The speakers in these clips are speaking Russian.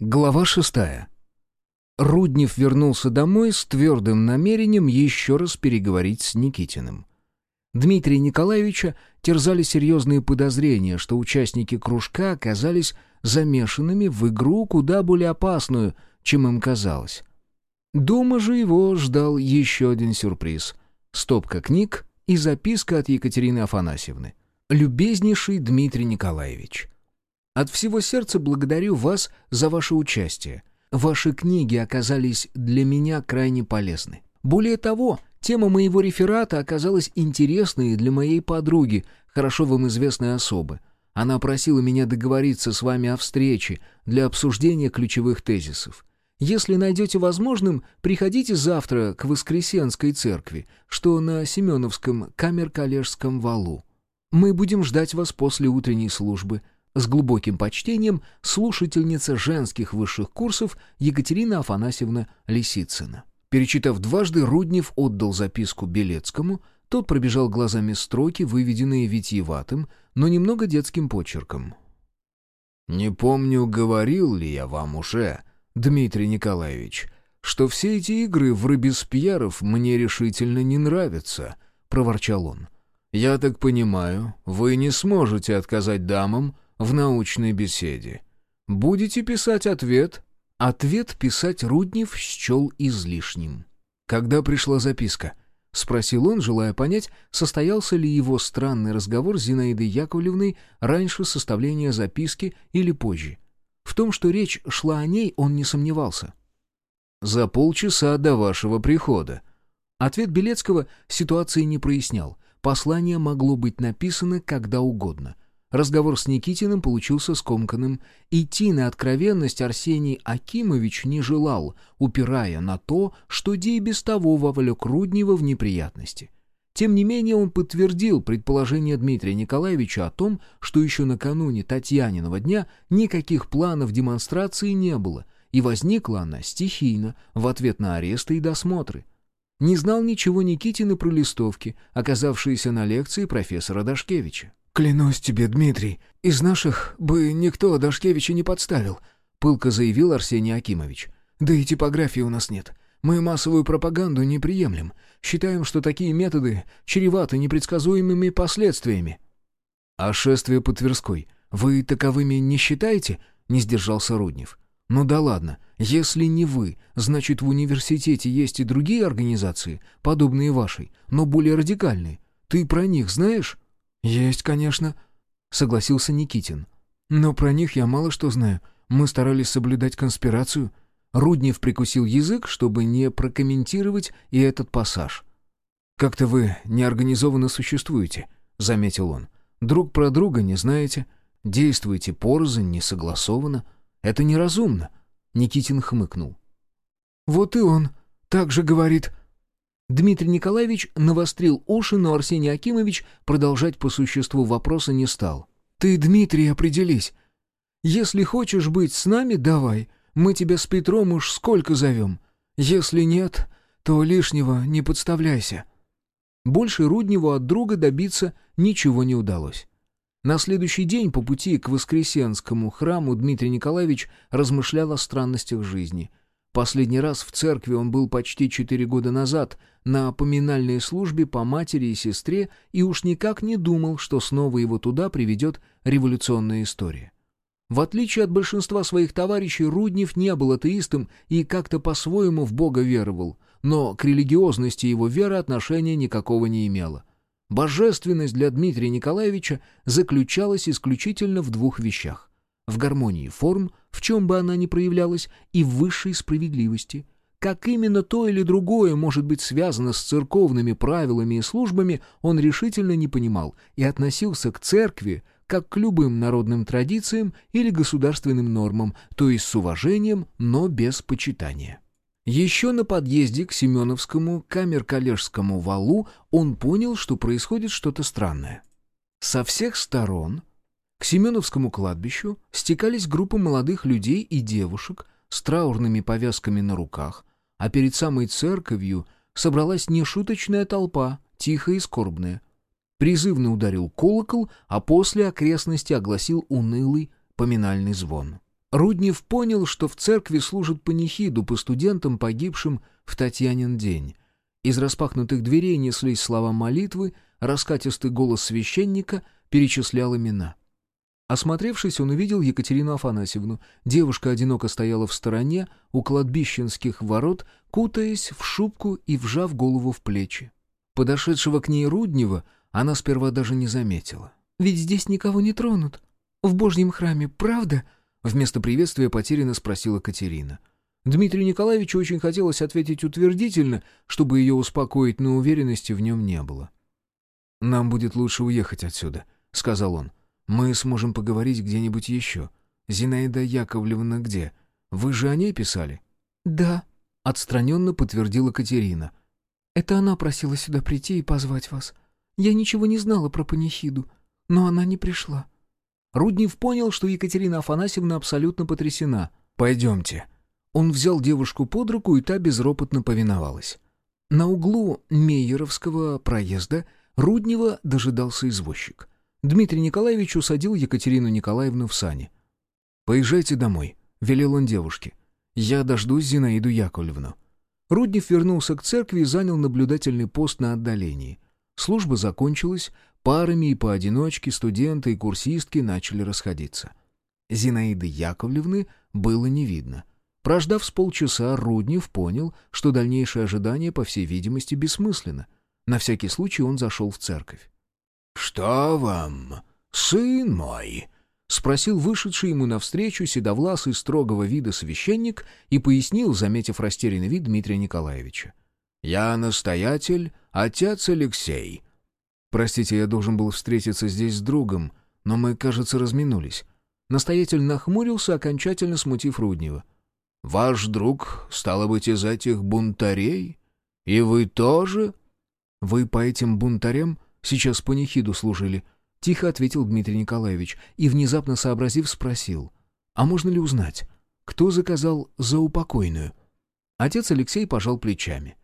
Глава шестая. Руднев вернулся домой с твердым намерением еще раз переговорить с Никитиным. Дмитрия Николаевича терзали серьезные подозрения, что участники кружка оказались замешанными в игру куда более опасную, чем им казалось. Дома же его ждал еще один сюрприз — стопка книг и записка от Екатерины Афанасьевны. «Любезнейший Дмитрий Николаевич, от всего сердца благодарю вас за ваше участие. Ваши книги оказались для меня крайне полезны. Более того, тема моего реферата оказалась интересной для моей подруги, хорошо вам известной особы. Она просила меня договориться с вами о встрече для обсуждения ключевых тезисов. Если найдете возможным, приходите завтра к Воскресенской церкви, что на Семеновском камер-коллежском валу. Мы будем ждать вас после утренней службы — с глубоким почтением слушательница женских высших курсов Екатерина Афанасьевна Лисицына. Перечитав дважды, Руднев отдал записку Белецкому, тот пробежал глазами строки, выведенные витиеватым, но немного детским почерком. «Не помню, говорил ли я вам уже, Дмитрий Николаевич, что все эти игры в Робеспьеров мне решительно не нравятся», — проворчал он. «Я так понимаю, вы не сможете отказать дамам, в научной беседе. Будете писать ответ? Ответ писать Руднев счел излишним. Когда пришла записка? — спросил он, желая понять, состоялся ли его странный разговор с Зинаидой Яковлевной раньше составления записки или позже. В том, что речь шла о ней, он не сомневался. «За полчаса до вашего прихода». Ответ Белецкого ситуации не прояснял. Послание могло быть написано когда угодно — Разговор с Никитиным получился скомканным. Идти на откровенность Арсений Акимович не желал, упирая на то, что Ди без того вовлек Руднева в неприятности. Тем не менее он подтвердил предположение Дмитрия Николаевича о том, что еще накануне Татьяниного дня никаких планов демонстрации не было, и возникла она стихийно, в ответ на аресты и досмотры. Не знал ничего Никитин про листовки, оказавшиеся на лекции профессора Дашкевича. «Клянусь тебе, Дмитрий, из наших бы никто Дашкевича не подставил», — пылко заявил Арсений Акимович. «Да и типографии у нас нет. Мы массовую пропаганду не приемлем. Считаем, что такие методы чреваты непредсказуемыми последствиями». «А шествие по Тверской вы таковыми не считаете?» — не сдержался Руднев. «Ну да ладно, если не вы, значит в университете есть и другие организации, подобные вашей, но более радикальные. Ты про них знаешь?» «Есть, конечно», — согласился Никитин. «Но про них я мало что знаю. Мы старались соблюдать конспирацию». Руднев прикусил язык, чтобы не прокомментировать и этот пассаж. «Как-то вы неорганизованно существуете», — заметил он. «Друг про друга не знаете, действуете порознь, не согласованно. Это неразумно», — Никитин хмыкнул. «Вот и он так же говорит», Дмитрий Николаевич навострил уши, но Арсений Акимович продолжать по существу вопроса не стал. «Ты, Дмитрий, определись. Если хочешь быть с нами, давай. Мы тебя с Петром уж сколько зовем. Если нет, то лишнего не подставляйся». Больше Рудневу от друга добиться ничего не удалось. На следующий день по пути к Воскресенскому храму Дмитрий Николаевич размышлял о странностях жизни — Последний раз в церкви он был почти четыре года назад, на поминальной службе по матери и сестре, и уж никак не думал, что снова его туда приведет революционная история. В отличие от большинства своих товарищей, Руднев не был атеистом и как-то по-своему в Бога веровал, но к религиозности его вера отношения никакого не имела. Божественность для Дмитрия Николаевича заключалась исключительно в двух вещах в гармонии форм, в чем бы она ни проявлялась, и высшей справедливости. Как именно то или другое может быть связано с церковными правилами и службами, он решительно не понимал и относился к церкви как к любым народным традициям или государственным нормам, то есть с уважением, но без почитания. Еще на подъезде к Семеновскому камер-коллежскому валу он понял, что происходит что-то странное. Со всех сторон к Семеновскому кладбищу стекались группы молодых людей и девушек с траурными повязками на руках, а перед самой церковью собралась нешуточная толпа, тихая и скорбная. Призывно ударил колокол, а после окрестности огласил унылый поминальный звон. Руднев понял, что в церкви служат панихиду по студентам, погибшим в Татьянин день. Из распахнутых дверей неслись слова молитвы, раскатистый голос священника перечислял имена. Осмотревшись, он увидел Екатерину Афанасьевну. Девушка одиноко стояла в стороне, у кладбищенских ворот, кутаясь в шубку и вжав голову в плечи. Подошедшего к ней Руднева она сперва даже не заметила. «Ведь здесь никого не тронут. В Божьем храме, правда?» Вместо приветствия потерянно спросила Катерина. Дмитрию Николаевичу очень хотелось ответить утвердительно, чтобы ее успокоить, но уверенности в нем не было. «Нам будет лучше уехать отсюда», — сказал он. «Мы сможем поговорить где-нибудь еще. Зинаида Яковлевна где? Вы же о ней писали?» «Да», — отстраненно подтвердила Катерина. «Это она просила сюда прийти и позвать вас. Я ничего не знала про панихиду, но она не пришла». Руднев понял, что Екатерина Афанасьевна абсолютно потрясена. «Пойдемте». Он взял девушку под руку, и та безропотно повиновалась. На углу Мейеровского проезда Руднева дожидался извозчик. Дмитрий Николаевич усадил Екатерину Николаевну в сани. «Поезжайте домой», — велел он девушке. «Я дождусь Зинаиду Яковлевну». Руднев вернулся к церкви и занял наблюдательный пост на отдалении. Служба закончилась, парами и поодиночке студенты и курсистки начали расходиться. Зинаиды Яковлевны было не видно. Прождав с полчаса, Руднев понял, что дальнейшее ожидание, по всей видимости, бессмысленно. На всякий случай он зашел в церковь. «Что вам, сын мой?» — спросил вышедший ему навстречу седовласый строгого вида священник и пояснил, заметив растерянный вид Дмитрия Николаевича. «Я настоятель, отец Алексей». «Простите, я должен был встретиться здесь с другом, но мы, кажется, разминулись». Настоятель нахмурился, окончательно смутив Руднева. «Ваш друг, стало быть, из этих бунтарей? И вы тоже?» «Вы по этим бунтарям сейчас панихиду служили», — тихо ответил Дмитрий Николаевич и, внезапно сообразив, спросил. «А можно ли узнать, кто заказал за упокойную?» Отец Алексей пожал плечами.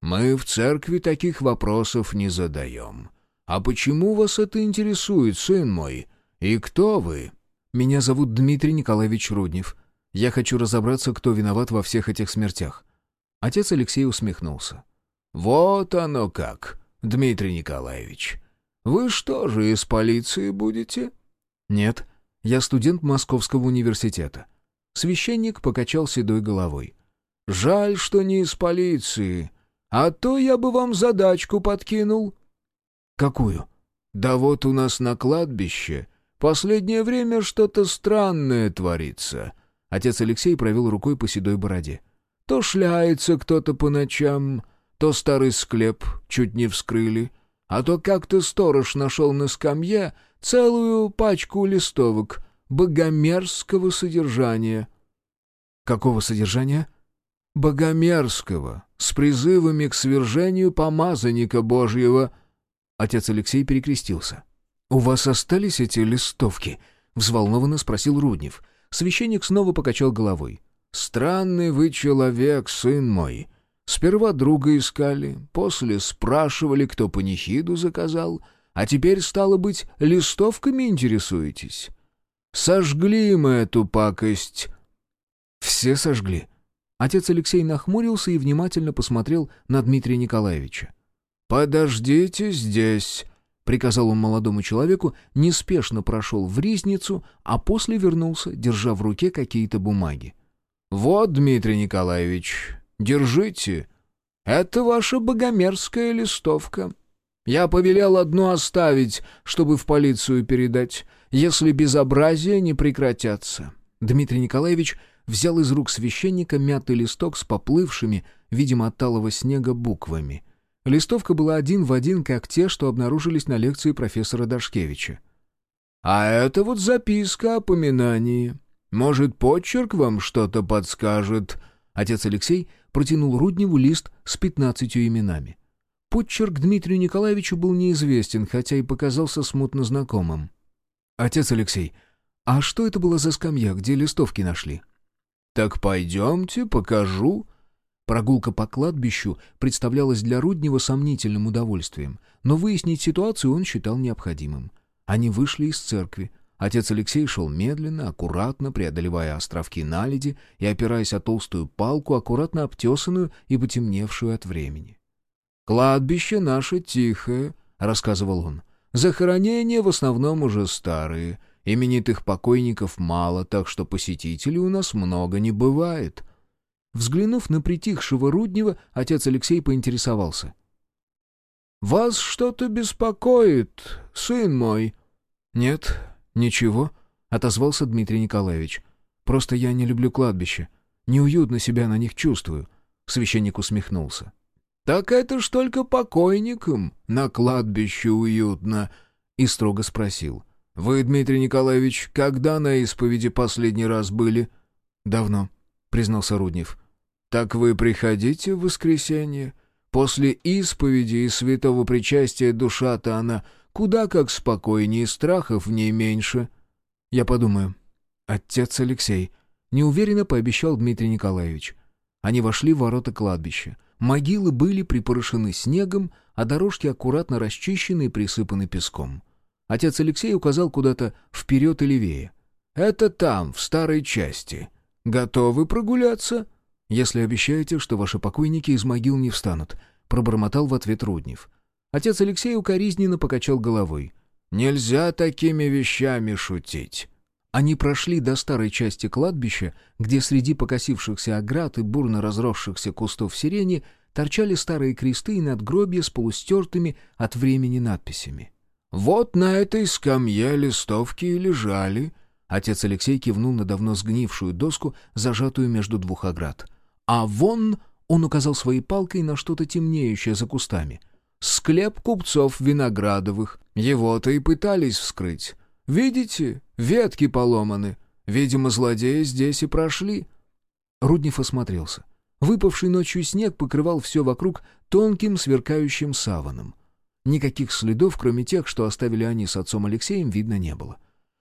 «Мы в церкви таких вопросов не задаем. А почему вас это интересует, сын мой? И кто вы?» «Меня зовут Дмитрий Николаевич Руднев. Я хочу разобраться, кто виноват во всех этих смертях». Отец Алексей усмехнулся. «Вот оно как, Дмитрий Николаевич. Вы что же, из полиции будете?» «Нет, я студент Московского университета». Священник покачал седой головой. «Жаль, что не из полиции, а то я бы вам задачку подкинул». «Какую?» «Да вот у нас на кладбище последнее время что-то странное творится». Отец Алексей провел рукой по седой бороде. «То шляется кто-то по ночам, то старый склеп чуть не вскрыли, а то как-то сторож нашел на скамье целую пачку листовок богомерзкого содержания». «Какого содержания?» «Богомерзкого, с призывами к свержению помазанника Божьего». Отец Алексей перекрестился. «У вас остались эти листовки?» — взволнованно спросил Руднев. Священник снова покачал головой. «Странный вы человек, сын мой. Сперва друга искали, после спрашивали, кто панихиду заказал, а теперь, стало быть, листовками интересуетесь. Сожгли мы эту пакость». «Все сожгли». Отец Алексей нахмурился и внимательно посмотрел на Дмитрия Николаевича. «Подождите здесь», — приказал он молодому человеку, неспешно прошел в ризницу, а после вернулся, держа в руке какие-то бумаги. «Вот, Дмитрий Николаевич, держите. Это ваша богомерзкая листовка. Я повелел одну оставить, чтобы в полицию передать, если безобразия не прекратятся». Дмитрий Николаевич взял из рук священника мятый листок с поплывшими, видимо, от талого снега, буквами — Листовка была один в один, как те, что обнаружились на лекции профессора Дашкевича. «А это вот записка о поминании. Может, почерк вам что-то подскажет?» Отец Алексей протянул Рудневу лист с пятнадцатью именами. Почерк Дмитрию Николаевичу был неизвестен, хотя и показался смутно знакомым. «Отец Алексей, а что это было за скамья, где листовки нашли?» «Так пойдемте, покажу», Прогулка по кладбищу представлялась для Руднева сомнительным удовольствием, но выяснить ситуацию он считал необходимым. Они вышли из церкви. Отец Алексей шел медленно, аккуратно, преодолевая островки наледи и опираясь о толстую палку, аккуратно обтесанную и потемневшую от времени. «Кладбище наше тихое», — рассказывал он. «Захоронения в основном уже старые, именитых покойников мало, так что посетителей у нас много не бывает». Взглянув на притихшего Руднева, отец Алексей поинтересовался. «Вас что-то беспокоит, сын мой?» «Нет, ничего», — отозвался Дмитрий Николаевич. «Просто я не люблю кладбища. Неуютно себя на них чувствую». Священник усмехнулся. «Так это ж только покойникам на кладбище уютно», — и строго спросил. «Вы, Дмитрий Николаевич, когда на исповеди последний раз были?» «Давно», — признался Руднев. «Так вы приходите в воскресенье? После исповеди и святого причастия душа-то она куда как спокойнее, страхов в ней меньше». «Я подумаю». «Отец Алексей», — неуверенно пообещал Дмитрий Николаевич. Они вошли в ворота кладбища. Могилы были припорошены снегом, а дорожки аккуратно расчищены и присыпаны песком. Отец Алексей указал куда-то вперед и левее. «Это там, в старой части. Готовы прогуляться?» «Если обещаете, что ваши покойники из могил не встанут», — пробормотал в ответ Руднев. Отец Алексей укоризненно покачал головой. «Нельзя такими вещами шутить». Они прошли до старой части кладбища, где среди покосившихся оград и бурно разросшихся кустов сирени торчали старые кресты и надгробья с полустертыми от времени надписями. «Вот на этой скамье листовки и лежали», Отец Алексей кивнул на давно сгнившую доску, зажатую между двух оград. «А вон...» — он указал своей палкой на что-то темнеющее за кустами. «Склеп купцов Виноградовых. Его-то и пытались вскрыть. Видите, ветки поломаны. Видимо, злодеи здесь и прошли». Руднев осмотрелся. Выпавший ночью снег покрывал все вокруг тонким сверкающим саваном. Никаких следов, кроме тех, что оставили они с отцом Алексеем, видно не было.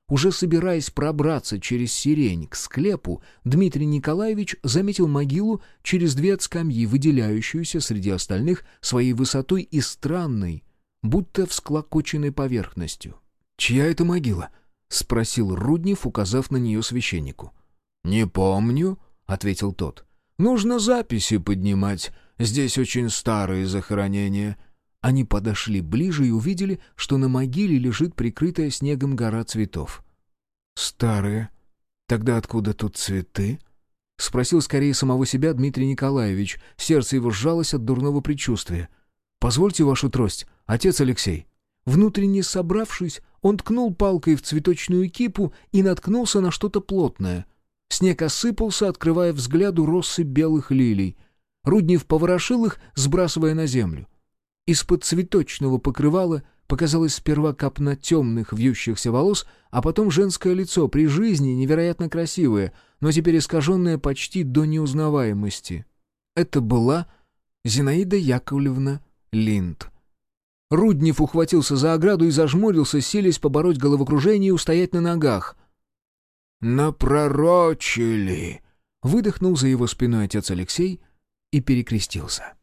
Уже собираясь пробраться через сирень к склепу, Дмитрий Николаевич заметил могилу через две скамьи, выделяющуюся среди остальных своей высотой и странной, будто всклокоченной поверхностью. «Чья это могила?» — спросил Руднев, указав на нее священнику. «Не помню», — ответил тот. «Нужно записи поднимать. Здесь очень старые захоронения». Они подошли ближе и увидели, что на могиле лежит прикрытая снегом гора цветов. «Старые? Тогда откуда тут цветы?» — спросил скорее самого себя Дмитрий Николаевич. Сердце его сжалось от дурного предчувствия. «Позвольте вашу трость, отец Алексей». Внутренне собравшись, он ткнул палкой в цветочную кипу и наткнулся на что-то плотное. Снег осыпался, открывая взгляду россы белых лилий. Руднев поворошил их, сбрасывая на землю. Из-под цветочного покрывала показалось сперва капна темных вьющихся волос, а потом женское лицо, при жизни невероятно красивое, но теперь искаженное почти до неузнаваемости. Это была Зинаида Яковлевна Линд. Руднев ухватился за ограду и зажмурился, силясь побороть головокружение и устоять на ногах. «Напророчили!» — выдохнул за его спиной отец Алексей и перекрестился.